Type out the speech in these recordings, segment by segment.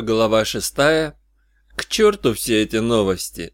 Глава шестая. К черту все эти новости.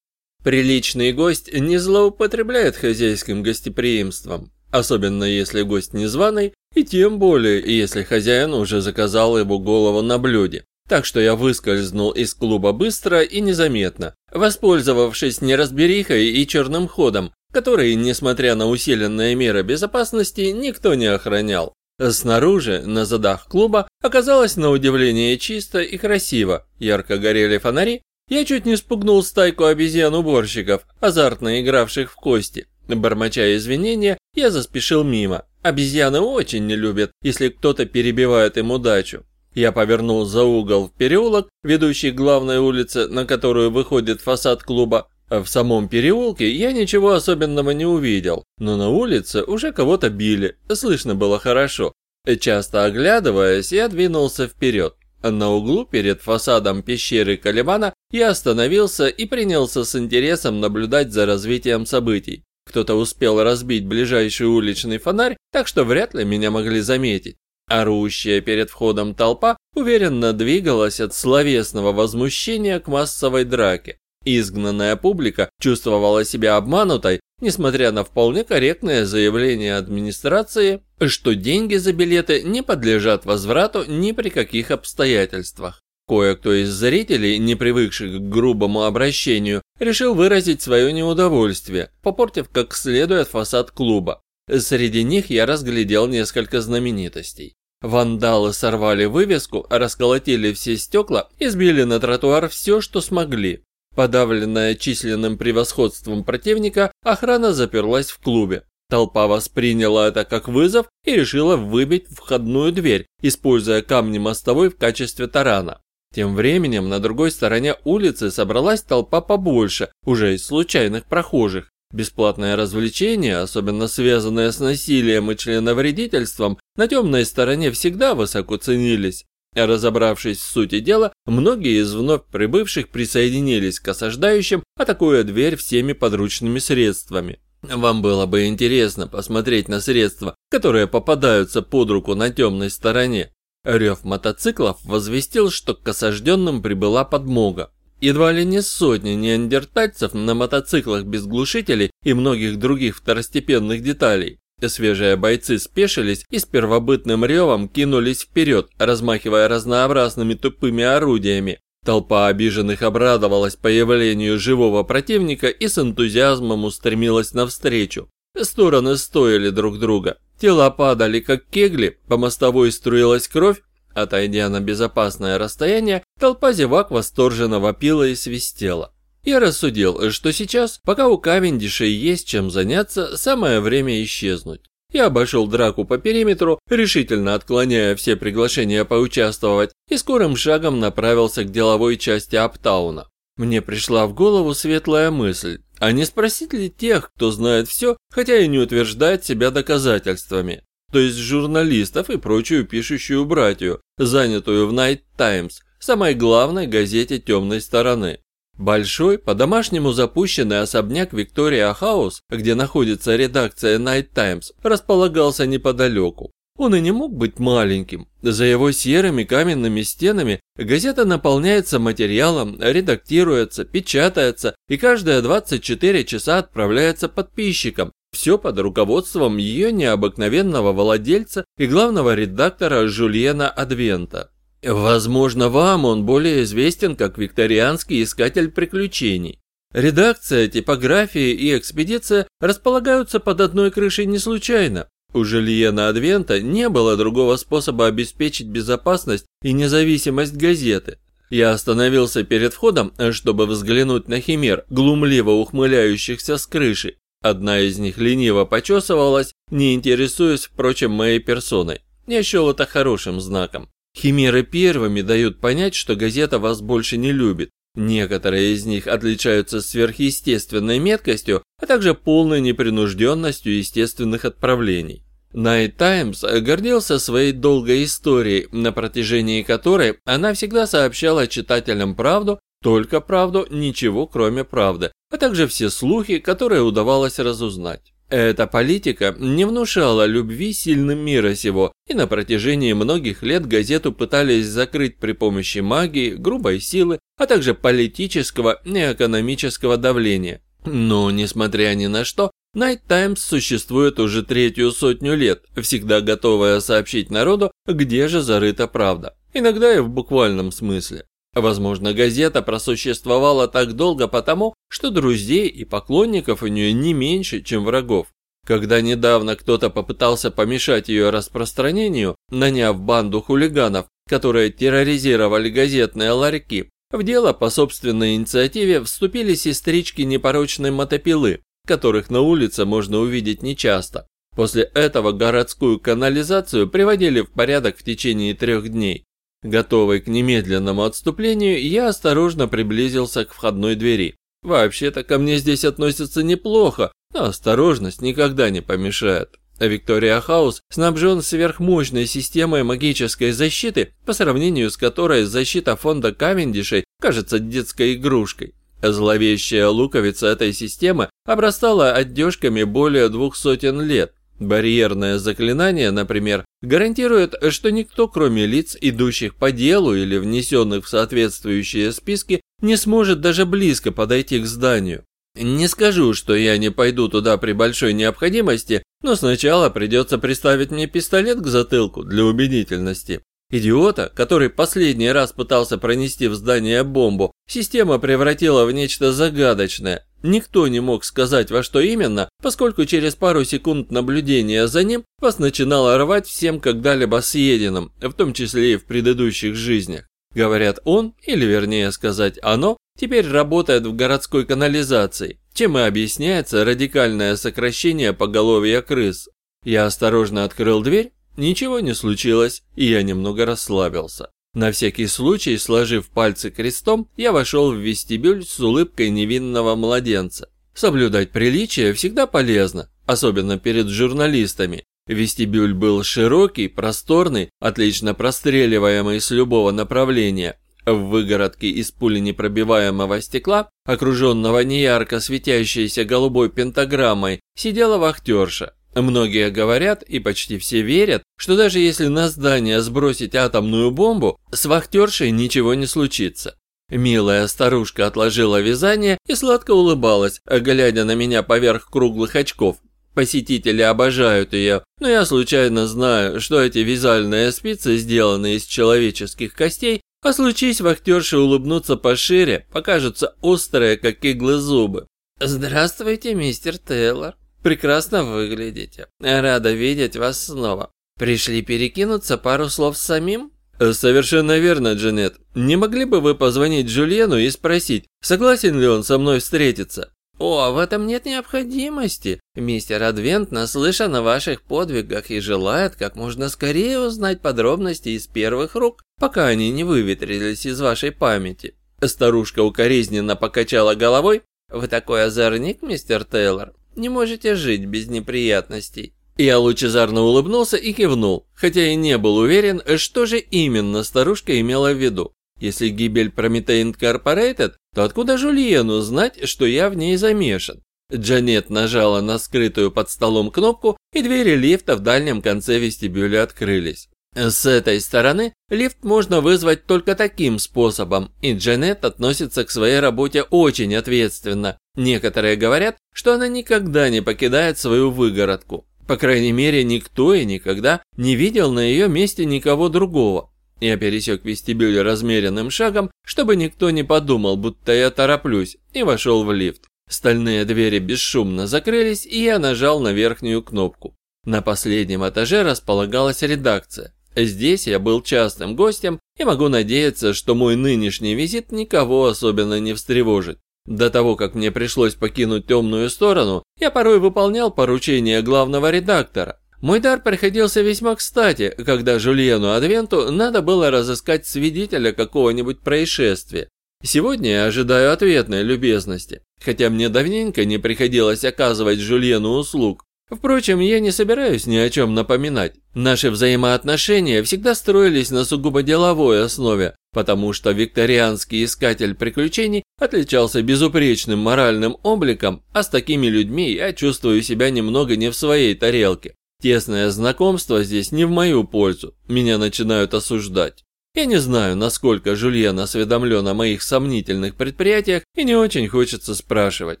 Приличный гость не злоупотребляет хозяйским гостеприимством, особенно если гость незваный, и тем более, если хозяин уже заказал его голову на блюде. Так что я выскользнул из клуба быстро и незаметно, воспользовавшись неразберихой и черным ходом, который, несмотря на усиленные меры безопасности, никто не охранял. Снаружи, на задах клуба, оказалось на удивление чисто и красиво. Ярко горели фонари. Я чуть не спугнул стайку обезьян-уборщиков, азартно игравших в кости. Бормоча извинения, я заспешил мимо. Обезьяны очень не любят, если кто-то перебивает им удачу. Я повернул за угол в переулок, ведущий к главной улице, на которую выходит фасад клуба. В самом переулке я ничего особенного не увидел, но на улице уже кого-то били, слышно было хорошо. Часто оглядываясь, я двинулся вперед. На углу перед фасадом пещеры Калибана я остановился и принялся с интересом наблюдать за развитием событий. Кто-то успел разбить ближайший уличный фонарь, так что вряд ли меня могли заметить. Орущая перед входом толпа уверенно двигалась от словесного возмущения к массовой драке. Изгнанная публика чувствовала себя обманутой, несмотря на вполне корректное заявление администрации, что деньги за билеты не подлежат возврату ни при каких обстоятельствах. Кое-кто из зрителей, не привыкших к грубому обращению, решил выразить свое неудовольствие, попортив как следует фасад клуба. Среди них я разглядел несколько знаменитостей. Вандалы сорвали вывеску, расколотили все стекла и сбили на тротуар все, что смогли. Подавленная численным превосходством противника, охрана заперлась в клубе. Толпа восприняла это как вызов и решила выбить входную дверь, используя камни мостовой в качестве тарана. Тем временем на другой стороне улицы собралась толпа побольше, уже из случайных прохожих. Бесплатное развлечение, особенно связанное с насилием и членовредительством, на темной стороне всегда высоко ценились. Разобравшись в сути дела, многие из вновь прибывших присоединились к осаждающим, атакуя дверь всеми подручными средствами. Вам было бы интересно посмотреть на средства, которые попадаются под руку на темной стороне. Рев мотоциклов возвестил, что к осажденным прибыла подмога. Едва ли не сотни неандертальцев на мотоциклах без глушителей и многих других второстепенных деталей. Свежие бойцы спешились и с первобытным ревом кинулись вперед, размахивая разнообразными тупыми орудиями. Толпа обиженных обрадовалась появлению живого противника и с энтузиазмом устремилась навстречу. Стороны стоили друг друга. Тела падали как кегли, по мостовой струилась кровь. Отойдя на безопасное расстояние, толпа зевак восторженно вопила и свистела. Я рассудил, что сейчас, пока у Кавендишей есть чем заняться, самое время исчезнуть. Я обошел драку по периметру, решительно отклоняя все приглашения поучаствовать, и скорым шагом направился к деловой части Аптауна. Мне пришла в голову светлая мысль, а не спросить ли тех, кто знает все, хотя и не утверждает себя доказательствами, то есть журналистов и прочую пишущую братью, занятую в Night Times, самой главной газете темной стороны. Большой, по-домашнему запущенный особняк Виктория Хаус, где находится редакция Night Times, располагался неподалеку. Он и не мог быть маленьким. За его серыми каменными стенами газета наполняется материалом, редактируется, печатается и каждые 24 часа отправляется подписчикам. Все под руководством ее необыкновенного владельца и главного редактора Жульена Адвента. Возможно, вам он более известен как викторианский искатель приключений. Редакция, типография и экспедиция располагаются под одной крышей не случайно. У Жильена Адвента не было другого способа обеспечить безопасность и независимость газеты. Я остановился перед входом, чтобы взглянуть на химер, глумливо ухмыляющихся с крыши. Одна из них лениво почесывалась, не интересуясь, впрочем, моей персоной. Я счел это хорошим знаком. Химеры первыми дают понять, что газета вас больше не любит. Некоторые из них отличаются сверхъестественной меткостью, а также полной непринужденностью естественных отправлений. Night Times гордился своей долгой историей, на протяжении которой она всегда сообщала читателям правду, только правду, ничего кроме правды, а также все слухи, которые удавалось разузнать. Эта политика не внушала любви сильным мира сего, и на протяжении многих лет газету пытались закрыть при помощи магии, грубой силы, а также политического и экономического давления. Но, несмотря ни на что, Night Times существует уже третью сотню лет, всегда готовая сообщить народу, где же зарыта правда. Иногда и в буквальном смысле. Возможно, газета просуществовала так долго потому, что друзей и поклонников у нее не меньше, чем врагов. Когда недавно кто-то попытался помешать ее распространению, наняв банду хулиганов, которые терроризировали газетные ларьки, в дело по собственной инициативе вступили сестрички непорочной мотопилы, которых на улице можно увидеть нечасто. После этого городскую канализацию приводили в порядок в течение трех дней. Готовый к немедленному отступлению, я осторожно приблизился к входной двери. Вообще-то ко мне здесь относятся неплохо, но осторожность никогда не помешает. А Виктория Хаус снабжен сверхмощной системой магической защиты, по сравнению с которой защита фонда Кавендишей кажется детской игрушкой. Зловещая луковица этой системы обрастала отдежками более двух сотен лет, Барьерное заклинание, например, гарантирует, что никто, кроме лиц, идущих по делу или внесенных в соответствующие списки, не сможет даже близко подойти к зданию. Не скажу, что я не пойду туда при большой необходимости, но сначала придется приставить мне пистолет к затылку для убедительности. Идиота, который последний раз пытался пронести в здание бомбу, система превратила в нечто загадочное. Никто не мог сказать во что именно, поскольку через пару секунд наблюдения за ним вас начинало рвать всем когда-либо съеденным, в том числе и в предыдущих жизнях. Говорят, он, или вернее сказать оно, теперь работает в городской канализации, чем и объясняется радикальное сокращение поголовья крыс. Я осторожно открыл дверь Ничего не случилось, и я немного расслабился. На всякий случай, сложив пальцы крестом, я вошел в вестибюль с улыбкой невинного младенца. Соблюдать приличие всегда полезно, особенно перед журналистами. Вестибюль был широкий, просторный, отлично простреливаемый с любого направления. В выгородке из пули непробиваемого стекла, окруженного неярко светящейся голубой пентаграммой, сидела вахтерша. Многие говорят, и почти все верят, что даже если на здание сбросить атомную бомбу, с вахтершей ничего не случится. Милая старушка отложила вязание и сладко улыбалась, глядя на меня поверх круглых очков. Посетители обожают ее, но я случайно знаю, что эти вязальные спицы сделаны из человеческих костей, а случись вахтерше улыбнуться пошире, покажутся острые, как иглы зубы. «Здравствуйте, мистер Тейлор», Прекрасно выглядите. Рада видеть вас снова. Пришли перекинуться пару слов с самим? Совершенно верно, Джанет. Не могли бы вы позвонить Джульену и спросить, согласен ли он со мной встретиться? О, в этом нет необходимости. Мистер Адвент наслышан о ваших подвигах и желает как можно скорее узнать подробности из первых рук, пока они не выветрились из вашей памяти. Старушка укоризненно покачала головой. Вы такой озорник, мистер Тейлор не можете жить без неприятностей». Я лучезарно улыбнулся и кивнул, хотя и не был уверен, что же именно старушка имела в виду. Если гибель Прометей Инкорпорейтед, то откуда Жульену знать, что я в ней замешан? Джанет нажала на скрытую под столом кнопку, и двери лифта в дальнем конце вестибюля открылись. С этой стороны лифт можно вызвать только таким способом, и Джанет относится к своей работе очень ответственно. Некоторые говорят, что она никогда не покидает свою выгородку. По крайней мере, никто и никогда не видел на ее месте никого другого. Я пересек вестибюль размеренным шагом, чтобы никто не подумал, будто я тороплюсь, и вошел в лифт. Стальные двери бесшумно закрылись, и я нажал на верхнюю кнопку. На последнем этаже располагалась редакция. Здесь я был частым гостем и могу надеяться, что мой нынешний визит никого особенно не встревожит. До того, как мне пришлось покинуть темную сторону, я порой выполнял поручения главного редактора. Мой дар приходился весьма кстати, когда Жульену Адвенту надо было разыскать свидетеля какого-нибудь происшествия. Сегодня я ожидаю ответной любезности, хотя мне давненько не приходилось оказывать Жульену услуг. Впрочем, я не собираюсь ни о чем напоминать. Наши взаимоотношения всегда строились на сугубо деловой основе, потому что викторианский искатель приключений отличался безупречным моральным обликом, а с такими людьми я чувствую себя немного не в своей тарелке. Тесное знакомство здесь не в мою пользу, меня начинают осуждать. Я не знаю, насколько Жульен осведомлен о моих сомнительных предприятиях и не очень хочется спрашивать.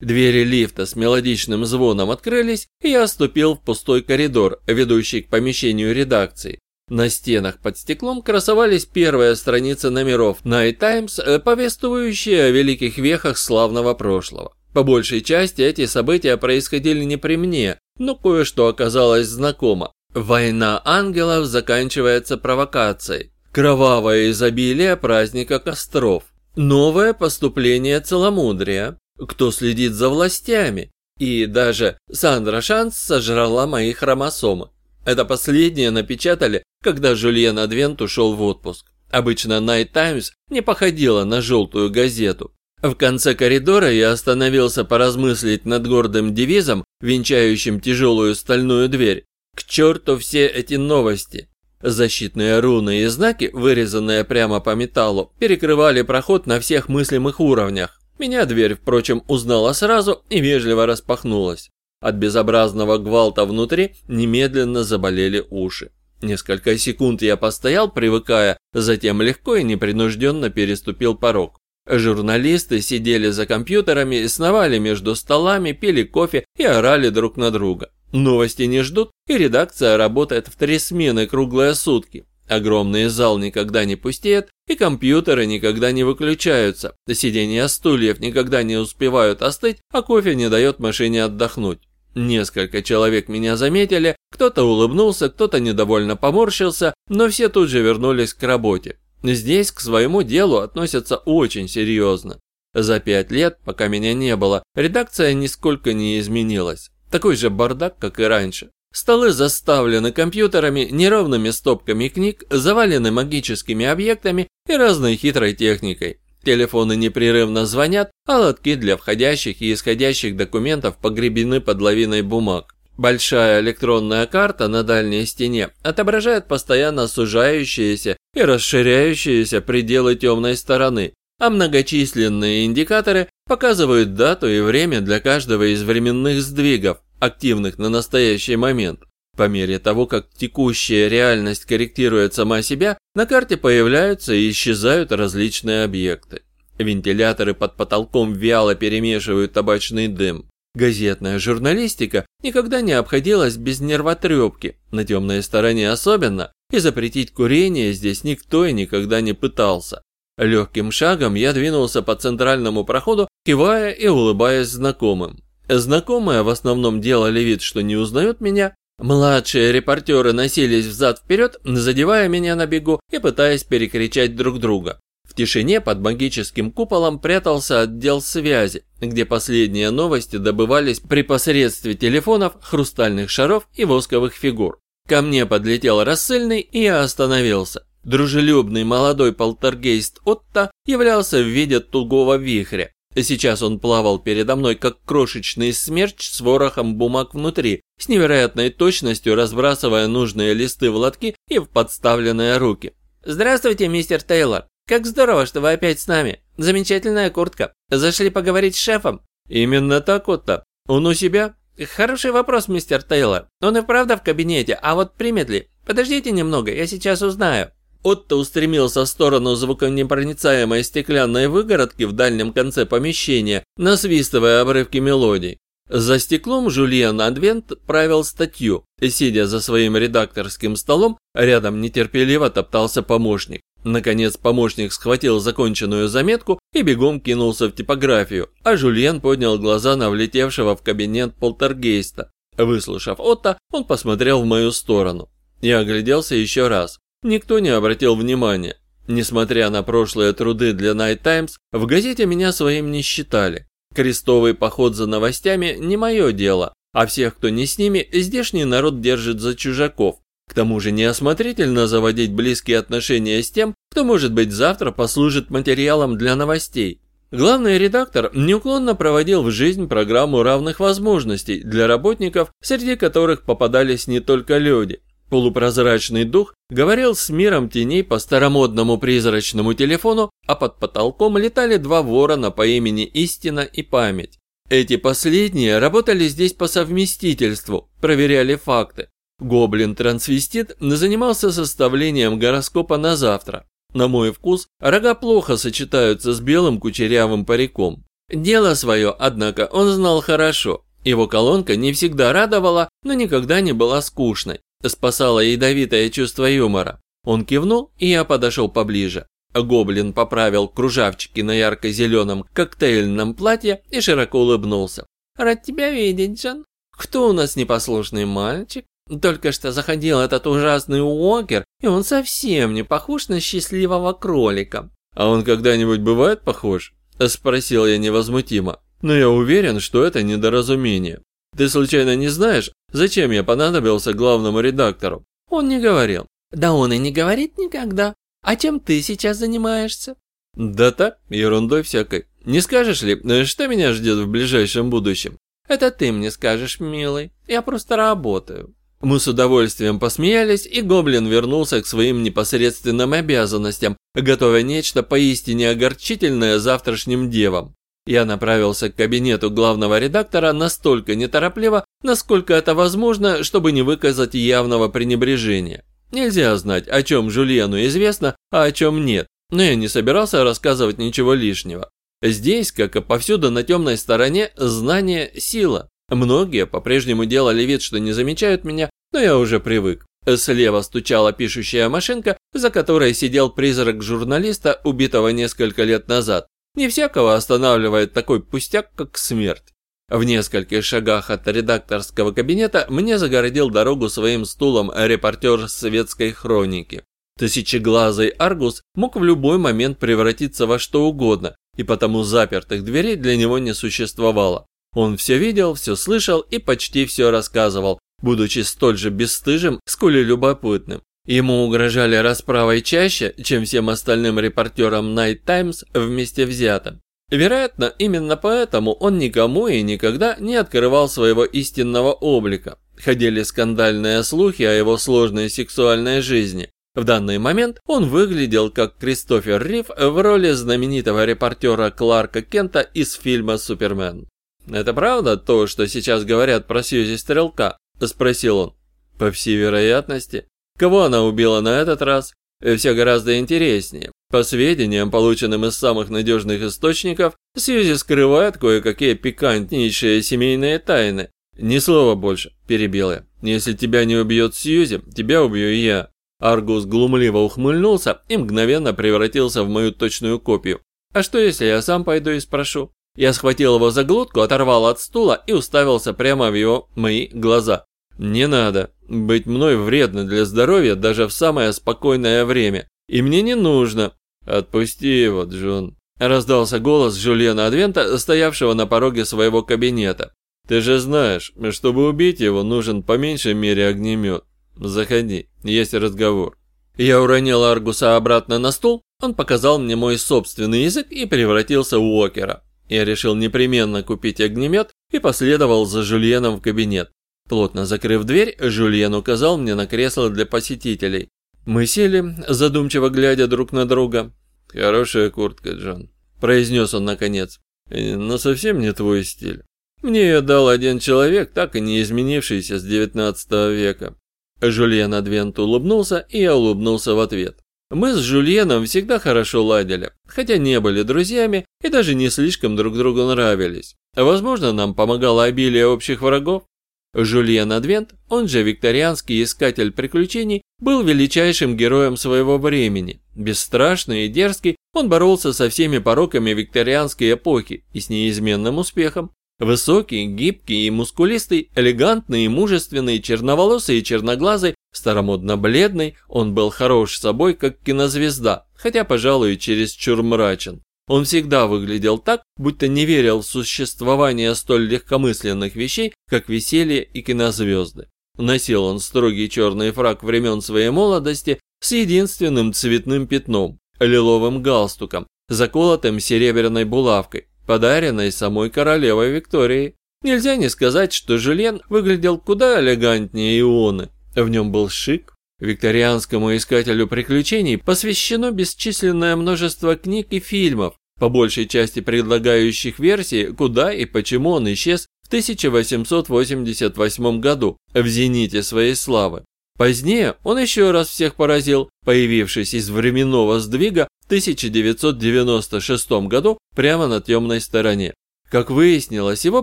Двери лифта с мелодичным звоном открылись, и я ступил в пустой коридор, ведущий к помещению редакции. На стенах под стеклом красовались первые страницы номеров Night Times, э, повествующие о великих вехах славного прошлого. По большей части эти события происходили не при мне, но кое-что оказалось знакомо. Война ангелов заканчивается провокацией. Кровавое изобилие праздника костров. Новое поступление целомудрия. Кто следит за властями? И даже Сандра Шанс сожрала мои хромосомы. Это последнее напечатали, когда Жюльен Адвент ушел в отпуск. Обычно Night Times не походила на желтую газету. В конце коридора я остановился поразмыслить над гордым девизом, венчающим тяжелую стальную дверь. К черту все эти новости. Защитные руны и знаки, вырезанные прямо по металлу, перекрывали проход на всех мыслимых уровнях. Меня дверь, впрочем, узнала сразу и вежливо распахнулась. От безобразного гвалта внутри немедленно заболели уши. Несколько секунд я постоял, привыкая, затем легко и непринужденно переступил порог. Журналисты сидели за компьютерами, сновали между столами, пили кофе и орали друг на друга. Новости не ждут, и редакция работает в три смены круглые сутки. Огромный зал никогда не пустеет, и компьютеры никогда не выключаются. Сиденья стульев никогда не успевают остыть, а кофе не дает машине отдохнуть. Несколько человек меня заметили, кто-то улыбнулся, кто-то недовольно поморщился, но все тут же вернулись к работе. Здесь к своему делу относятся очень серьезно. За пять лет, пока меня не было, редакция нисколько не изменилась. Такой же бардак, как и раньше. Столы заставлены компьютерами, неровными стопками книг, завалены магическими объектами и разной хитрой техникой. Телефоны непрерывно звонят, а лотки для входящих и исходящих документов погребены под лавиной бумаг. Большая электронная карта на дальней стене отображает постоянно сужающиеся и расширяющиеся пределы темной стороны, а многочисленные индикаторы показывают дату и время для каждого из временных сдвигов, активных на настоящий момент. По мере того, как текущая реальность корректирует сама себя, на карте появляются и исчезают различные объекты. Вентиляторы под потолком вяло перемешивают табачный дым. Газетная журналистика никогда не обходилась без нервотрепки, на темной стороне особенно, и запретить курение здесь никто и никогда не пытался. Легким шагом я двинулся по центральному проходу, кивая и улыбаясь знакомым. Знакомые в основном делали вид, что не узнают меня. Младшие репортеры носились взад-вперед, задевая меня на бегу и пытаясь перекричать друг друга. В тишине под магическим куполом прятался отдел связи, где последние новости добывались при посредстве телефонов, хрустальных шаров и восковых фигур. Ко мне подлетел рассыльный, и я остановился. Дружелюбный молодой полтергейст Отто являлся в виде тугого вихря. Сейчас он плавал передо мной, как крошечный смерч с ворохом бумаг внутри, с невероятной точностью разбрасывая нужные листы в лотки и в подставленные руки. «Здравствуйте, мистер Тейлор. Как здорово, что вы опять с нами. Замечательная куртка. Зашли поговорить с шефом?» «Именно так, Отто. Он у себя?» «Хороший вопрос, мистер Тейлор. Он и правда в кабинете, а вот примет ли? Подождите немного, я сейчас узнаю». Отто устремился в сторону звуконепроницаемой стеклянной выгородки в дальнем конце помещения, насвистывая обрывки мелодий. За стеклом Жульен Адвент правил статью. Сидя за своим редакторским столом, рядом нетерпеливо топтался помощник. Наконец помощник схватил законченную заметку и бегом кинулся в типографию, а Жульен поднял глаза на влетевшего в кабинет полтергейста. Выслушав Отто, он посмотрел в мою сторону. Я огляделся еще раз. Никто не обратил внимания. Несмотря на прошлые труды для Night Times, в газете меня своим не считали. Крестовый поход за новостями не мое дело, а всех, кто не с ними, здешний народ держит за чужаков. К тому же неосмотрительно заводить близкие отношения с тем, кто, может быть, завтра послужит материалом для новостей. Главный редактор неуклонно проводил в жизнь программу равных возможностей для работников, среди которых попадались не только люди. Полупрозрачный дух говорил с миром теней по старомодному призрачному телефону, а под потолком летали два ворона по имени Истина и Память. Эти последние работали здесь по совместительству, проверяли факты. Гоблин-трансвестит занимался составлением гороскопа на завтра. На мой вкус, рога плохо сочетаются с белым кучерявым париком. Дело свое, однако, он знал хорошо. Его колонка не всегда радовала, но никогда не была скучной. Спасало ядовитое чувство юмора. Он кивнул, и я подошел поближе. Гоблин поправил кружавчики на ярко-зеленом коктейльном платье и широко улыбнулся. «Рад тебя видеть, Джан. Кто у нас непослушный мальчик? Только что заходил этот ужасный Уокер, и он совсем не похож на счастливого кролика». «А он когда-нибудь бывает похож?» – спросил я невозмутимо. «Но я уверен, что это недоразумение. Ты случайно не знаешь, зачем я понадобился главному редактору?» Он не говорил. «Да он и не говорит никогда. А чем ты сейчас занимаешься?» «Да так, ерундой всякой. Не скажешь ли, что меня ждет в ближайшем будущем?» «Это ты мне скажешь, милый. Я просто работаю». Мы с удовольствием посмеялись, и Гоблин вернулся к своим непосредственным обязанностям, готовя нечто поистине огорчительное завтрашним девам. Я направился к кабинету главного редактора настолько неторопливо, насколько это возможно, чтобы не выказать явного пренебрежения. Нельзя знать, о чем Жульену известно, а о чем нет, но я не собирался рассказывать ничего лишнего. Здесь, как и повсюду на темной стороне, знание – сила. Многие по-прежнему делали вид, что не замечают меня, но я уже привык. Слева стучала пишущая машинка, за которой сидел призрак журналиста, убитого несколько лет назад. Не всякого останавливает такой пустяк, как смерть. В нескольких шагах от редакторского кабинета мне загородил дорогу своим стулом репортер светской хроники. Тысячеглазый Аргус мог в любой момент превратиться во что угодно, и потому запертых дверей для него не существовало. Он все видел, все слышал и почти все рассказывал, будучи столь же бесстыжим, сколь и любопытным. Ему угрожали расправой чаще, чем всем остальным репортерам Night Times вместе взятым. Вероятно, именно поэтому он никому и никогда не открывал своего истинного облика. Ходили скандальные слухи о его сложной сексуальной жизни. В данный момент он выглядел как Кристофер Рив в роли знаменитого репортера Кларка Кента из фильма «Супермен». «Это правда то, что сейчас говорят про Сьюзи Стрелка?» – спросил он. «По всей вероятности», Кого она убила на этот раз? Э, Все гораздо интереснее. По сведениям, полученным из самых надежных источников, Сьюзи скрывает кое-какие пикантнейшие семейные тайны. «Ни слова больше», – перебил я. «Если тебя не убьет Сьюзи, тебя убью и я». Аргус глумливо ухмыльнулся и мгновенно превратился в мою точную копию. «А что, если я сам пойду и спрошу?» Я схватил его за глотку, оторвал от стула и уставился прямо в его мои глаза. Не надо. Быть мной вредно для здоровья даже в самое спокойное время. И мне не нужно. Отпусти его, Джон. Раздался голос Жюльена Адвента, стоявшего на пороге своего кабинета. Ты же знаешь, чтобы убить его, нужен по меньшей мере огнемет. Заходи, есть разговор. Я уронил Аргуса обратно на стул, он показал мне мой собственный язык и превратился в Уокера. Я решил непременно купить огнемет и последовал за Жюльеном в кабинет. Плотно закрыв дверь, Жюльен указал мне на кресло для посетителей. Мы сели, задумчиво глядя друг на друга. «Хорошая куртка, Джон», – произнес он наконец. «Но совсем не твой стиль. Мне ее дал один человек, так и не изменившийся с девятнадцатого века». Жюльен Адвент улыбнулся, и я улыбнулся в ответ. Мы с Жюльеном всегда хорошо ладили, хотя не были друзьями и даже не слишком друг другу нравились. Возможно, нам помогало обилие общих врагов, Жюльен Адвент, он же викторианский искатель приключений, был величайшим героем своего времени. Бесстрашный и дерзкий, он боролся со всеми пороками викторианской эпохи и с неизменным успехом. Высокий, гибкий и мускулистый, элегантный и мужественный, черноволосый и черноглазый, старомодно бледный, он был хорош собой, как кинозвезда, хотя, пожалуй, чересчур мрачен. Он всегда выглядел так, будто не верил в существование столь легкомысленных вещей, как веселье и кинозвезды. Носил он строгий черный фраг времен своей молодости с единственным цветным пятном – лиловым галстуком, заколотым серебряной булавкой, подаренной самой королевой Викторией. Нельзя не сказать, что Жюльен выглядел куда элегантнее Ионы. В нем был шик. Викторианскому искателю приключений посвящено бесчисленное множество книг и фильмов, по большей части предлагающих версии, куда и почему он исчез в 1888 году, в зените своей славы. Позднее он еще раз всех поразил, появившись из временного сдвига в 1996 году прямо на темной стороне. Как выяснилось, его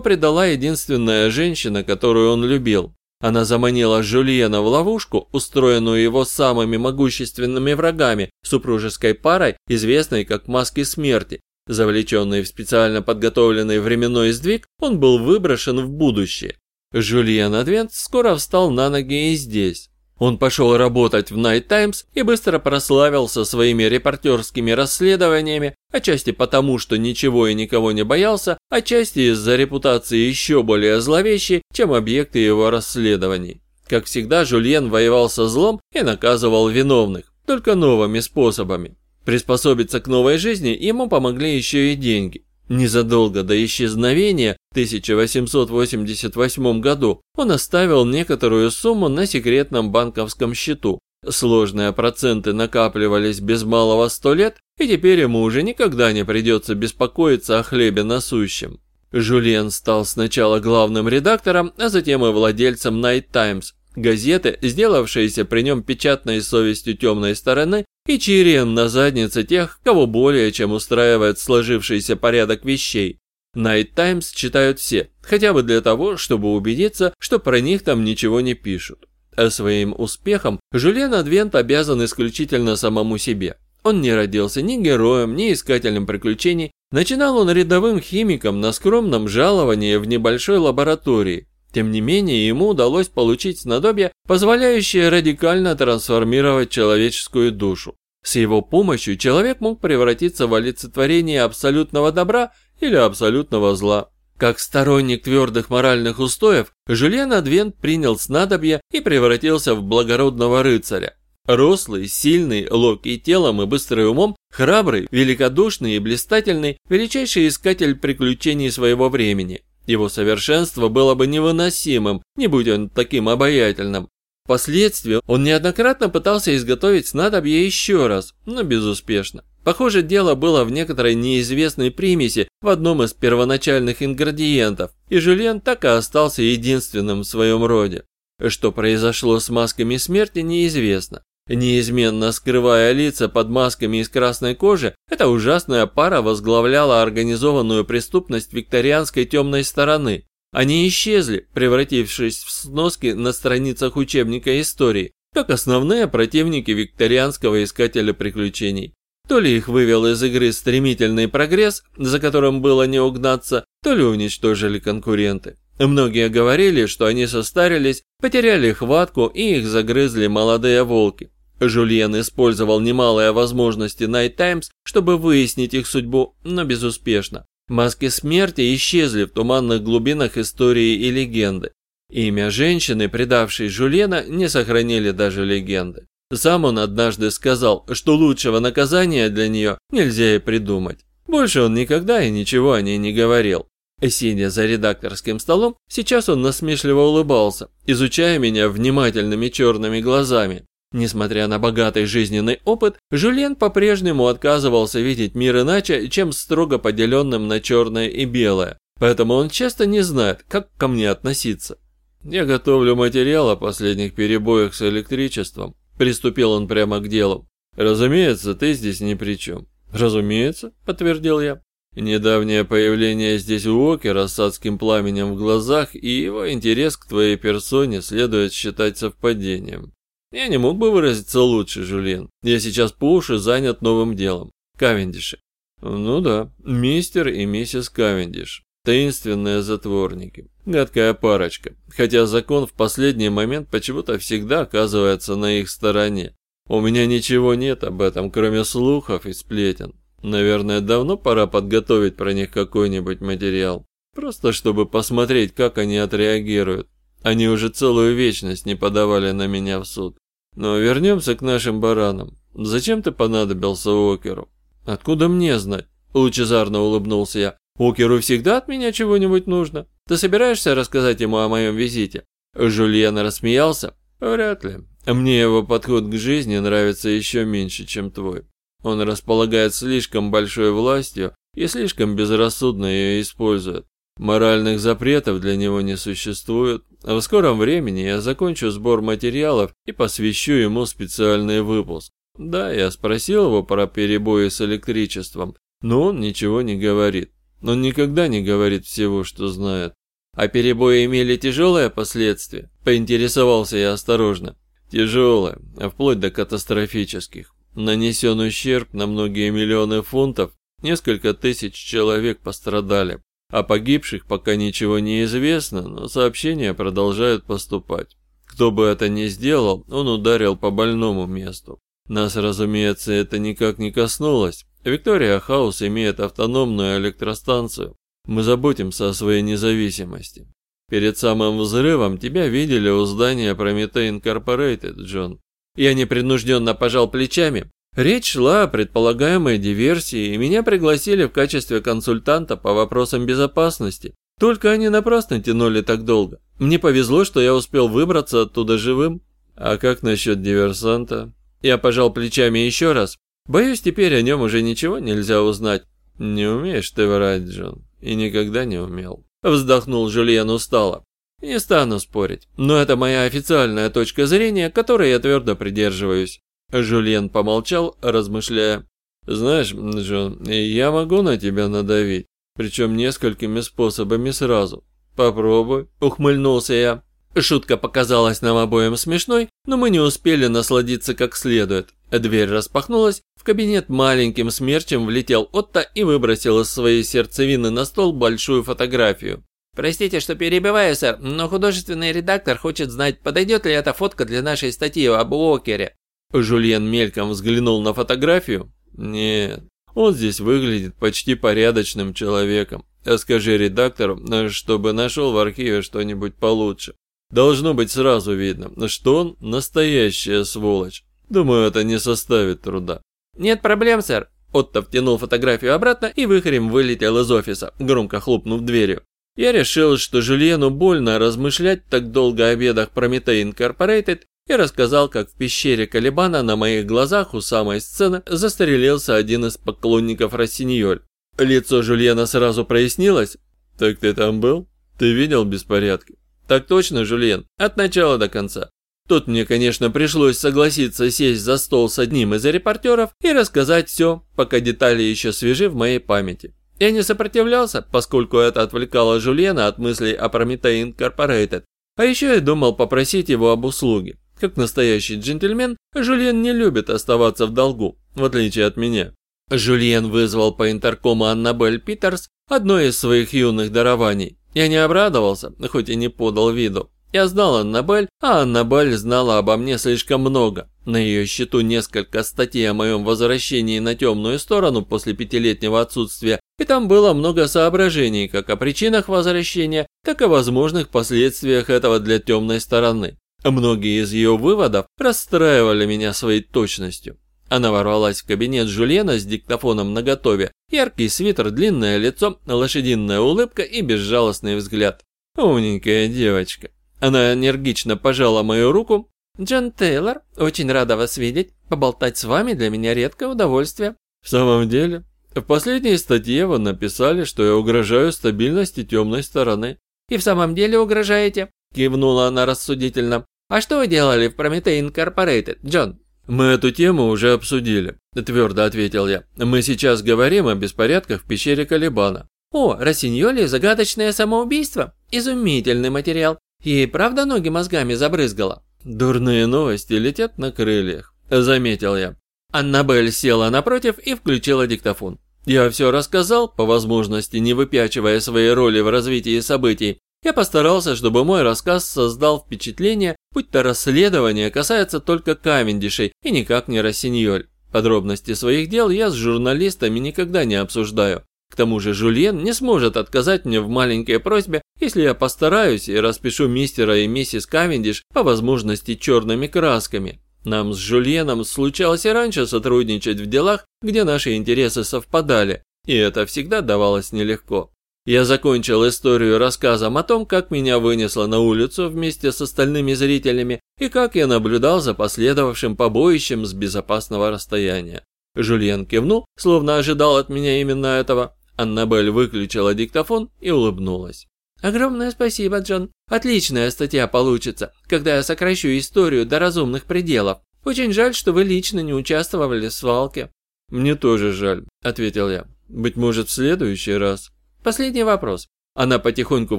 предала единственная женщина, которую он любил. Она заманила Жюльена в ловушку, устроенную его самыми могущественными врагами, супружеской парой, известной как «Маски смерти». Завлеченный в специально подготовленный временной сдвиг, он был выброшен в будущее. Жюльен Адвент скоро встал на ноги и здесь. Он пошел работать в Night Times и быстро прославился своими репортерскими расследованиями, отчасти потому, что ничего и никого не боялся, отчасти из-за репутации еще более зловещей, чем объекты его расследований. Как всегда, Жульен воевал со злом и наказывал виновных, только новыми способами. Приспособиться к новой жизни ему помогли еще и деньги. Незадолго до исчезновения в 1888 году он оставил некоторую сумму на секретном банковском счету. Сложные проценты накапливались без малого сто лет, и теперь ему уже никогда не придется беспокоиться о хлебе насущем. Жюльен стал сначала главным редактором, а затем и владельцем Night Times, газеты, сделавшиеся при нем печатной совестью темной стороны и чирием на заднице тех, кого более чем устраивает сложившийся порядок вещей. Night Times читают все, хотя бы для того, чтобы убедиться, что про них там ничего не пишут. А своим успехом Жюльен Адвент обязан исключительно самому себе. Он не родился ни героем, ни искателем приключений. Начинал он рядовым химиком на скромном жаловании в небольшой лаборатории. Тем не менее, ему удалось получить снадобье, позволяющее радикально трансформировать человеческую душу. С его помощью человек мог превратиться в олицетворение абсолютного добра или абсолютного зла. Как сторонник твердых моральных устоев, Жюльен Адвент принял снадобье и превратился в благородного рыцаря. Рослый, сильный, ловкий телом и быстрый умом, храбрый, великодушный и блистательный, величайший искатель приключений своего времени. Его совершенство было бы невыносимым, не будь он таким обаятельным. Впоследствии он неоднократно пытался изготовить снадобье еще раз, но безуспешно. Похоже, дело было в некоторой неизвестной примеси в одном из первоначальных ингредиентов, и Жюльен так и остался единственным в своем роде. Что произошло с масками смерти, неизвестно. Неизменно скрывая лица под масками из красной кожи, эта ужасная пара возглавляла организованную преступность викторианской темной стороны. Они исчезли, превратившись в сноски на страницах учебника истории, как основные противники викторианского искателя приключений. То ли их вывел из игры стремительный прогресс, за которым было не угнаться, то ли уничтожили конкуренты. Многие говорили, что они состарились, потеряли хватку и их загрызли молодые волки. Жульен использовал немалые возможности Night Times, чтобы выяснить их судьбу, но безуспешно. Маски смерти исчезли в туманных глубинах истории и легенды. Имя женщины, предавшей Жульена, не сохранили даже легенды. Сам он однажды сказал, что лучшего наказания для нее нельзя и придумать. Больше он никогда и ничего о ней не говорил. Сидя за редакторским столом, сейчас он насмешливо улыбался, изучая меня внимательными черными глазами. Несмотря на богатый жизненный опыт, Жюльен по-прежнему отказывался видеть мир иначе, чем строго поделенным на черное и белое, поэтому он часто не знает, как ко мне относиться. «Я готовлю материал о последних перебоях с электричеством», приступил он прямо к делу. «Разумеется, ты здесь ни при чем». «Разумеется», подтвердил я. Недавнее появление здесь Уокера с адским пламенем в глазах и его интерес к твоей персоне следует считать совпадением. Я не мог бы выразиться лучше, Жюльен. Я сейчас по уши занят новым делом. Кавендиши. Ну да, мистер и миссис Кавендиш. Таинственные затворники. Гадкая парочка. Хотя закон в последний момент почему-то всегда оказывается на их стороне. У меня ничего нет об этом, кроме слухов и сплетен. Наверное, давно пора подготовить про них какой-нибудь материал. Просто чтобы посмотреть, как они отреагируют. Они уже целую вечность не подавали на меня в суд. Но вернемся к нашим баранам. Зачем ты понадобился Океру? Откуда мне знать? Лучезарно улыбнулся я. Океру всегда от меня чего-нибудь нужно. Ты собираешься рассказать ему о моем визите? Жульен рассмеялся. Вряд ли. Мне его подход к жизни нравится еще меньше, чем твой. Он располагает слишком большой властью и слишком безрассудно ее использует. Моральных запретов для него не существует. В скором времени я закончу сбор материалов и посвящу ему специальный выпуск. Да, я спросил его про перебои с электричеством, но он ничего не говорит. Он никогда не говорит всего, что знает. А перебои имели тяжелые последствия? Поинтересовался я осторожно. Тяжелые, а вплоть до катастрофических. Нанесен ущерб на многие миллионы фунтов, несколько тысяч человек пострадали. О погибших пока ничего не известно, но сообщения продолжают поступать. Кто бы это ни сделал, он ударил по больному месту. Нас, разумеется, это никак не коснулось. Виктория Хаус имеет автономную электростанцию. Мы заботимся о своей независимости. Перед самым взрывом тебя видели у здания Prometei Incorporated, Джон. Я непринужденно пожал плечами. Речь шла о предполагаемой диверсии, и меня пригласили в качестве консультанта по вопросам безопасности. Только они напрасно тянули так долго. Мне повезло, что я успел выбраться оттуда живым. А как насчет диверсанта? Я пожал плечами еще раз. Боюсь, теперь о нем уже ничего нельзя узнать. Не умеешь ты врать, Джон, и никогда не умел. Вздохнул Жюльен устало. Не стану спорить, но это моя официальная точка зрения, которой я твердо придерживаюсь. Жюльен помолчал, размышляя. Знаешь, Джон, я могу на тебя надавить, причем несколькими способами сразу. Попробуй, ухмыльнулся я. Шутка показалась нам обоим смешной, но мы не успели насладиться как следует. Дверь распахнулась, в кабинет маленьким смерчем влетел Отто и выбросил из своей сердцевины на стол большую фотографию. «Простите, что перебиваю, сэр, но художественный редактор хочет знать, подойдет ли эта фотка для нашей статьи об Уокере». Жульен мельком взглянул на фотографию. «Нет, он здесь выглядит почти порядочным человеком. Скажи редактору, чтобы нашел в архиве что-нибудь получше. Должно быть сразу видно, что он настоящая сволочь. Думаю, это не составит труда. Нет проблем, сэр. Отто втянул фотографию обратно и выхрем вылетел из офиса, громко хлопнув дверью. Я решил, что Жюльену больно размышлять так долго о бедах Прометей Инкорпорейтед и рассказал, как в пещере Калибана на моих глазах у самой сцены застрелился один из поклонников Рассиньоль. Лицо Жюльена сразу прояснилось. «Так ты там был? Ты видел беспорядки?» Так точно, Жюльен, от начала до конца. Тут мне, конечно, пришлось согласиться сесть за стол с одним из репортеров и рассказать все, пока детали еще свежи в моей памяти. Я не сопротивлялся, поскольку это отвлекало Жюльена от мыслей о Prometei Incorporated. А еще я думал попросить его об услуге. Как настоящий джентльмен, Жюльен не любит оставаться в долгу, в отличие от меня. Жюльен вызвал по интеркому Аннабель Питерс, одно из своих юных дарований, я не обрадовался, хоть и не подал виду. Я знал Аннабель, а Аннабель знала обо мне слишком много. На ее счету несколько статей о моем возвращении на темную сторону после пятилетнего отсутствия, и там было много соображений как о причинах возвращения, так и о возможных последствиях этого для темной стороны. Многие из ее выводов расстраивали меня своей точностью. Она ворвалась в кабинет Жульена с диктофоном наготове. Яркий свитер, длинное лицо, лошадиная улыбка и безжалостный взгляд. Умненькая девочка. Она энергично пожала мою руку. «Джон Тейлор, очень рада вас видеть. Поболтать с вами для меня редкое удовольствие». «В самом деле?» В последней статье вы написали, что я угрожаю стабильности темной стороны. «И в самом деле угрожаете?» Кивнула она рассудительно. «А что вы делали в Prometei Incorporated, Джон?» «Мы эту тему уже обсудили», – твердо ответил я. «Мы сейчас говорим о беспорядках в пещере Калибана». «О, Рассиньоли – загадочное самоубийство. Изумительный материал. Ей правда ноги мозгами забрызгала?» «Дурные новости летят на крыльях», – заметил я. Аннабель села напротив и включила диктофон. Я все рассказал, по возможности не выпячивая своей роли в развитии событий, я постарался, чтобы мой рассказ создал впечатление, будто расследование касается только Кавендишей и никак не Рассиньоль. Подробности своих дел я с журналистами никогда не обсуждаю. К тому же Жульен не сможет отказать мне в маленькой просьбе, если я постараюсь и распишу мистера и миссис Кавендиш по возможности черными красками. Нам с Жульеном случалось и раньше сотрудничать в делах, где наши интересы совпадали, и это всегда давалось нелегко. Я закончил историю рассказом о том, как меня вынесло на улицу вместе с остальными зрителями и как я наблюдал за последовавшим побоищем с безопасного расстояния. Жульен кивнул, словно ожидал от меня именно этого. Аннабель выключила диктофон и улыбнулась. «Огромное спасибо, Джон. Отличная статья получится, когда я сокращу историю до разумных пределов. Очень жаль, что вы лично не участвовали в свалке». «Мне тоже жаль», — ответил я. «Быть может, в следующий раз». Последний вопрос. Она потихоньку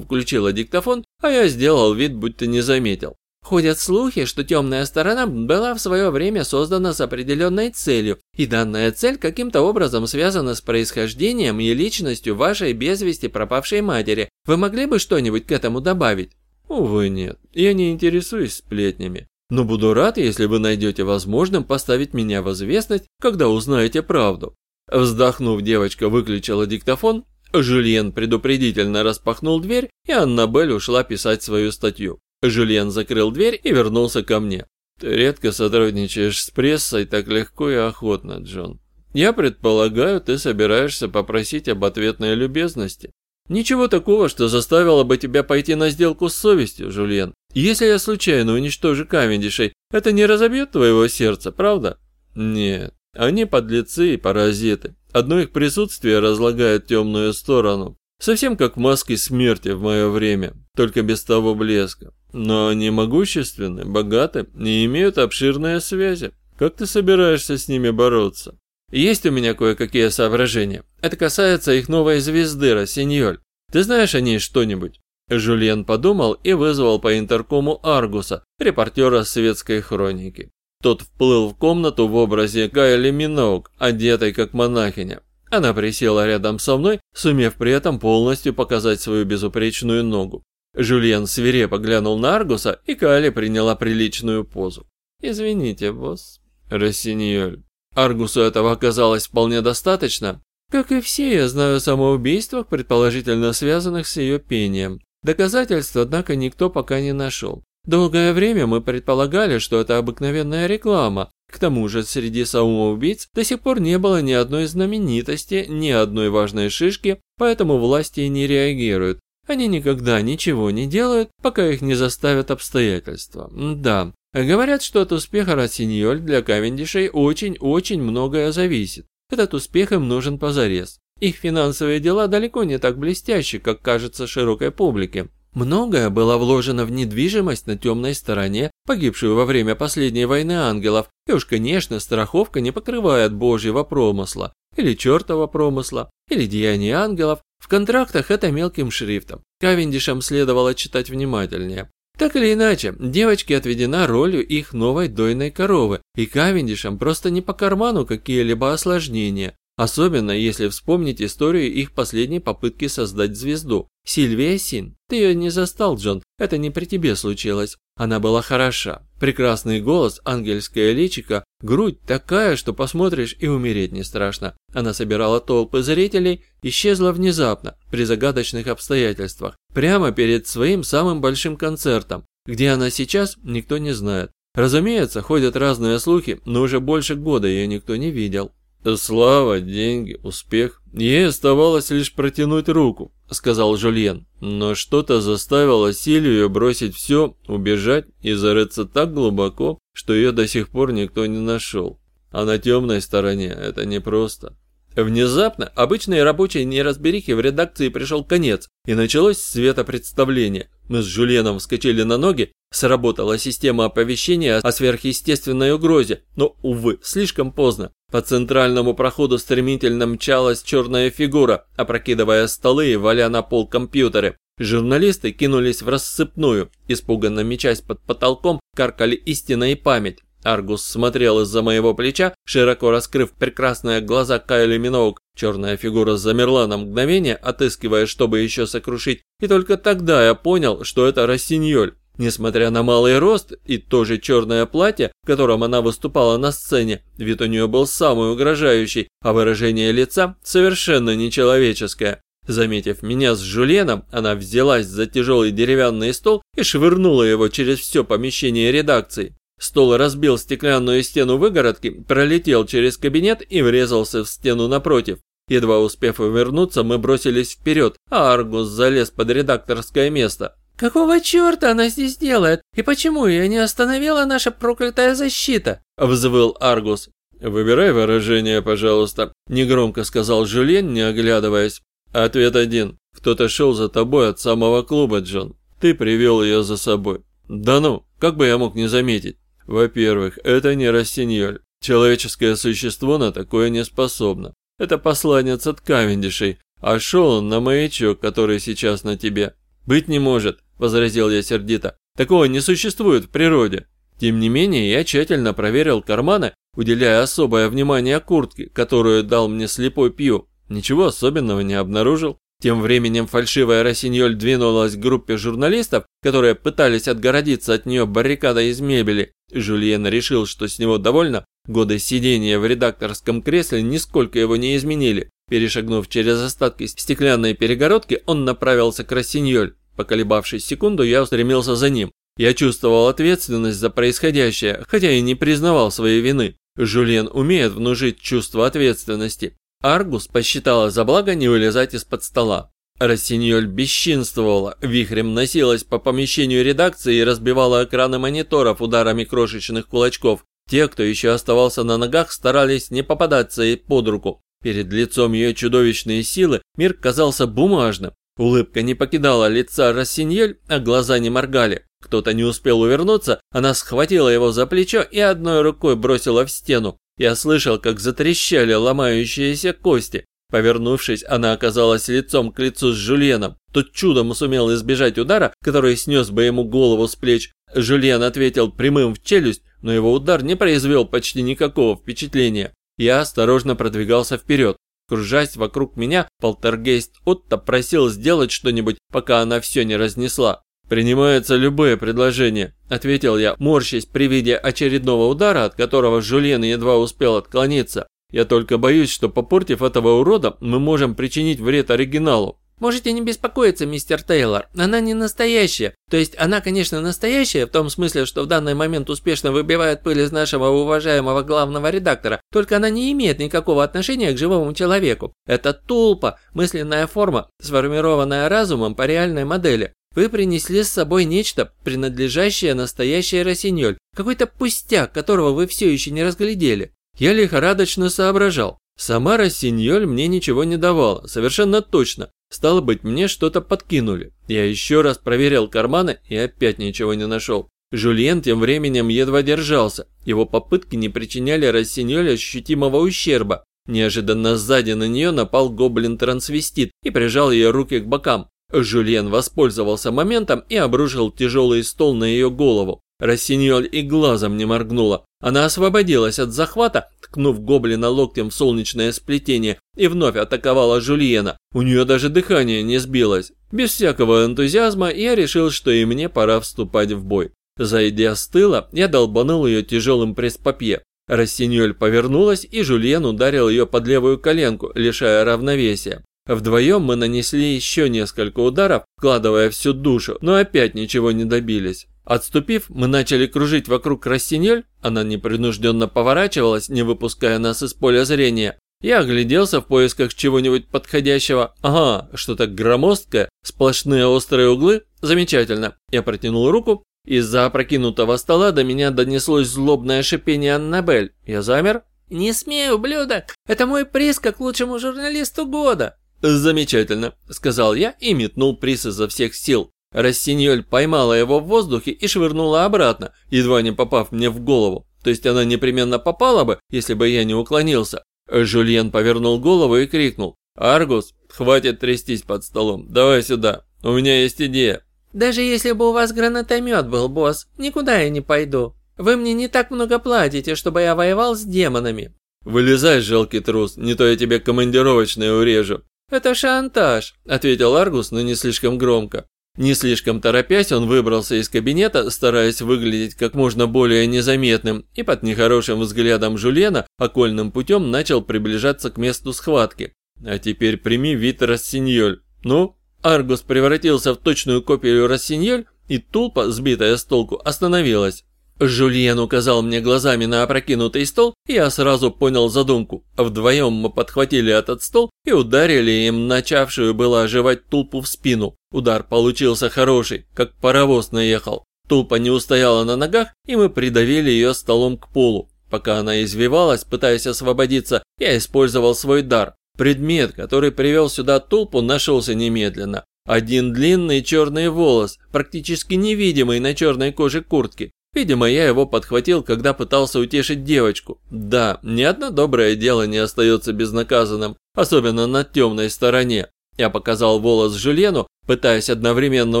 включила диктофон, а я сделал вид, будто не заметил. Ходят слухи, что темная сторона была в свое время создана с определенной целью, и данная цель каким-то образом связана с происхождением и личностью вашей без вести пропавшей матери. Вы могли бы что-нибудь к этому добавить? Увы, нет. Я не интересуюсь сплетнями. Но буду рад, если вы найдете возможным поставить меня в известность, когда узнаете правду. Вздохнув, девочка выключила диктофон Жюльен предупредительно распахнул дверь, и Аннабель ушла писать свою статью. Жюльен закрыл дверь и вернулся ко мне. «Ты редко сотрудничаешь с прессой так легко и охотно, Джон. Я предполагаю, ты собираешься попросить об ответной любезности. Ничего такого, что заставило бы тебя пойти на сделку с совестью, Жюльен. Если я случайно уничтожу Кавендишей, это не разобьет твоего сердца, правда? Нет, они подлецы и паразиты. Одно их присутствие разлагает темную сторону. Совсем как маски смерти в мое время, только без того блеска. Но они могущественны, богаты и имеют обширные связи. Как ты собираешься с ними бороться? Есть у меня кое-какие соображения. Это касается их новой звезды, Рассиньоль. Ты знаешь о ней что-нибудь? Жюльен подумал и вызвал по интеркому Аргуса, репортера светской хроники. Тот вплыл в комнату в образе Кайли Миноук, одетой как монахиня. Она присела рядом со мной, сумев при этом полностью показать свою безупречную ногу. Жюльен свирепо глянул на Аргуса, и Кайли приняла приличную позу. «Извините, босс». «Рассиньоль». Аргусу этого оказалось вполне достаточно. Как и все, я знаю о самоубийствах, предположительно связанных с ее пением. Доказательств, однако, никто пока не нашел. Долгое время мы предполагали, что это обыкновенная реклама. К тому же среди самоубийц до сих пор не было ни одной знаменитости, ни одной важной шишки, поэтому власти не реагируют. Они никогда ничего не делают, пока их не заставят обстоятельства. Да, говорят, что от успеха Рассиньоль для Кавендишей очень-очень многое зависит. Этот успех им нужен позарез. Их финансовые дела далеко не так блестящи, как кажется широкой публике. Многое было вложено в недвижимость на темной стороне, погибшую во время последней войны ангелов, и уж, конечно, страховка не покрывает божьего промысла, или чертова промысла, или деяния ангелов. В контрактах это мелким шрифтом. Кавендишам следовало читать внимательнее. Так или иначе, девочке отведена ролью их новой дойной коровы, и Кавендишам просто не по карману какие-либо осложнения. Особенно, если вспомнить историю их последней попытки создать звезду. Сильвия Син. Ты ее не застал, Джон, это не при тебе случилось. Она была хороша. Прекрасный голос, ангельское личико, грудь такая, что посмотришь и умереть не страшно. Она собирала толпы зрителей, исчезла внезапно, при загадочных обстоятельствах, прямо перед своим самым большим концертом. Где она сейчас, никто не знает. Разумеется, ходят разные слухи, но уже больше года ее никто не видел. «Слава, деньги, успех. Ей оставалось лишь протянуть руку», — сказал Жульен. Но что-то заставило Силию бросить все, убежать и зарыться так глубоко, что ее до сих пор никто не нашел. А на темной стороне это непросто. Внезапно обычной рабочей неразберихе в редакции пришел конец, и началось светопредставление. Мы с Жюленом вскочили на ноги, сработала система оповещения о сверхъестественной угрозе, но, увы, слишком поздно. По центральному проходу стремительно мчалась черная фигура, опрокидывая столы и валя на пол компьютеры. Журналисты кинулись в рассыпную, испуганно мечась под потолком, каркали истина и память. Аргус смотрел из-за моего плеча, широко раскрыв прекрасные глаза Кайли Миноук. Черная фигура замерла на мгновение, отыскивая, чтобы еще сокрушить, и только тогда я понял, что это Рассиньоль. Несмотря на малый рост и то же черное платье, в котором она выступала на сцене, вид у нее был самый угрожающий, а выражение лица совершенно нечеловеческое. Заметив меня с Жюленом, она взялась за тяжелый деревянный стол и швырнула его через все помещение редакции. Стол разбил стеклянную стену выгородки, пролетел через кабинет и врезался в стену напротив. Едва успев увернуться, мы бросились вперед, а Аргус залез под редакторское место. «Какого черта она здесь делает? И почему ее не остановила наша проклятая защита?» – взвыл Аргус. «Выбирай выражение, пожалуйста», – негромко сказал Жюльен, не оглядываясь. «Ответ один. Кто-то шел за тобой от самого клуба, Джон. Ты привел ее за собой». «Да ну, как бы я мог не заметить?» «Во-первых, это не Рассиньоль. Человеческое существо на такое не способно. Это посланец от Кавендишей, а шел он на маячок, который сейчас на тебе». «Быть не может», – возразил я сердито. «Такого не существует в природе». Тем не менее, я тщательно проверил карманы, уделяя особое внимание куртке, которую дал мне слепой Пью. Ничего особенного не обнаружил. Тем временем фальшивая Росиньоль двинулась к группе журналистов, которые пытались отгородиться от нее баррикадой из мебели. Жюльен решил, что с него довольно. Годы сидения в редакторском кресле нисколько его не изменили. Перешагнув через остатки стеклянной перегородки, он направился к Росиньоль. Поколебавшись секунду, я устремился за ним. Я чувствовал ответственность за происходящее, хотя и не признавал своей вины. Жюльен умеет внушить чувство ответственности. Аргус посчитала за благо не вылезать из-под стола. Рассиньоль бесчинствовала, вихрем носилась по помещению редакции и разбивала экраны мониторов ударами крошечных кулачков. Те, кто еще оставался на ногах, старались не попадаться ей под руку. Перед лицом ее чудовищной силы мир казался бумажным, Улыбка не покидала лица Рассиньель, а глаза не моргали. Кто-то не успел увернуться, она схватила его за плечо и одной рукой бросила в стену. Я слышал, как затрещали ломающиеся кости. Повернувшись, она оказалась лицом к лицу с Жюльеном. Тот чудом сумел избежать удара, который снес бы ему голову с плеч. Жюльен ответил прямым в челюсть, но его удар не произвел почти никакого впечатления. Я осторожно продвигался вперед. Кружась вокруг меня, полтергейст Отто просил сделать что-нибудь, пока она все не разнесла. «Принимается любое предложение», – ответил я, морщась при виде очередного удара, от которого Жюльен едва успел отклониться. «Я только боюсь, что попортив этого урода, мы можем причинить вред оригиналу». Можете не беспокоиться, мистер Тейлор, она не настоящая. То есть она, конечно, настоящая, в том смысле, что в данный момент успешно выбивает пыль из нашего уважаемого главного редактора, только она не имеет никакого отношения к живому человеку. Это тулпа, мысленная форма, сформированная разумом по реальной модели. Вы принесли с собой нечто, принадлежащее настоящей Росиньоль, какой-то пустяк, которого вы все еще не разглядели. Я лихорадочно соображал. Сама Рассиньоль мне ничего не давала, совершенно точно. Стало быть, мне что-то подкинули. Я еще раз проверил карманы и опять ничего не нашел. Жюльен тем временем едва держался. Его попытки не причиняли Рассиньоле ощутимого ущерба. Неожиданно сзади на нее напал гоблин-трансвестит и прижал ее руки к бокам. Жюльен воспользовался моментом и обрушил тяжелый стол на ее голову. Рассиньоль и глазом не моргнула. Она освободилась от захвата, ткнув гоблина локтем в солнечное сплетение, и вновь атаковала Жульена. У нее даже дыхание не сбилось. Без всякого энтузиазма я решил, что и мне пора вступать в бой. Зайдя с тыла, я долбанул ее тяжелым пресс-папье. Рассиньоль повернулась, и Жульен ударил ее под левую коленку, лишая равновесия. Вдвоем мы нанесли еще несколько ударов, вкладывая всю душу, но опять ничего не добились. Отступив, мы начали кружить вокруг Рассиньоль, она непринужденно поворачивалась, не выпуская нас из поля зрения. Я огляделся в поисках чего-нибудь подходящего. Ага, что-то громоздкое, сплошные острые углы. Замечательно. Я протянул руку. Из-за опрокинутого стола до меня донеслось злобное шипение Аннабель. Я замер. «Не смею, ублюдок! Это мой приз как лучшему журналисту года!» «Замечательно», — сказал я и метнул приз изо всех сил. Рассиньоль поймала его в воздухе и швырнула обратно, едва не попав мне в голову. То есть она непременно попала бы, если бы я не уклонился. Жюльен повернул голову и крикнул. «Аргус, хватит трястись под столом, давай сюда, у меня есть идея». «Даже если бы у вас гранатомет был, босс, никуда я не пойду. Вы мне не так много платите, чтобы я воевал с демонами». «Вылезай, жалкий трус, не то я тебе командировочное урежу». «Это шантаж», — ответил Аргус, но не слишком громко. Не слишком торопясь, он выбрался из кабинета, стараясь выглядеть как можно более незаметным, и под нехорошим взглядом Жульена окольным путем начал приближаться к месту схватки. «А теперь прими вид Рассиньоль». «Ну?» Аргус превратился в точную копию Рассиньоль, и тулпа, сбитая с толку, остановилась. Жульен указал мне глазами на опрокинутый стол, и я сразу понял задумку. Вдвоем мы подхватили этот стол и ударили им начавшую было оживать тулпу в спину. Удар получился хороший, как паровоз наехал. Тулпа не устояла на ногах, и мы придавили ее столом к полу. Пока она извивалась, пытаясь освободиться, я использовал свой дар. Предмет, который привел сюда Тулпу, нашелся немедленно. Один длинный черный волос, практически невидимый на черной коже куртки. Видимо, я его подхватил, когда пытался утешить девочку. Да, ни одно доброе дело не остается безнаказанным, особенно на темной стороне. Я показал волос Жюлену, пытаясь одновременно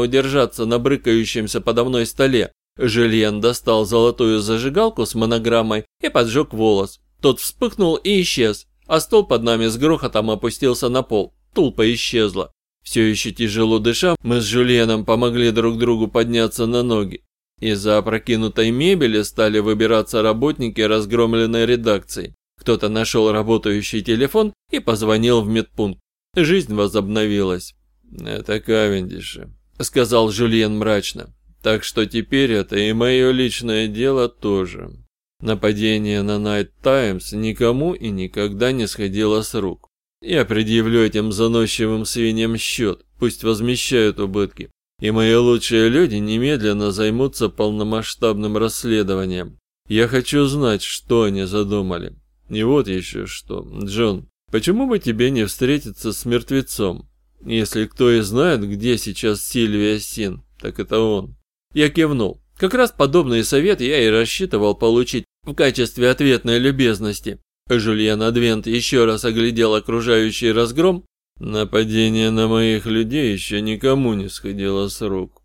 удержаться на брыкающемся подо мной столе. Жюльен достал золотую зажигалку с монограммой и поджег волос. Тот вспыхнул и исчез, а стол под нами с грохотом опустился на пол. Тулпа исчезла. Все еще тяжело дыша, мы с Жюльеном помогли друг другу подняться на ноги. Из-за опрокинутой мебели стали выбираться работники разгромленной редакции. Кто-то нашел работающий телефон и позвонил в медпункт. Жизнь возобновилась. «Это Кавендиши», — сказал Жюльен мрачно. «Так что теперь это и мое личное дело тоже». Нападение на Найт Таймс никому и никогда не сходило с рук. Я предъявлю этим заносчивым свиньям счет, пусть возмещают убытки и мои лучшие люди немедленно займутся полномасштабным расследованием. Я хочу знать, что они задумали. И вот еще что. Джон, почему бы тебе не встретиться с мертвецом? Если кто и знает, где сейчас Сильвия Син, так это он. Я кивнул. Как раз подобный совет я и рассчитывал получить в качестве ответной любезности. Жульен Адвент еще раз оглядел окружающий разгром Нападение на моих людей еще никому не сходило с рук.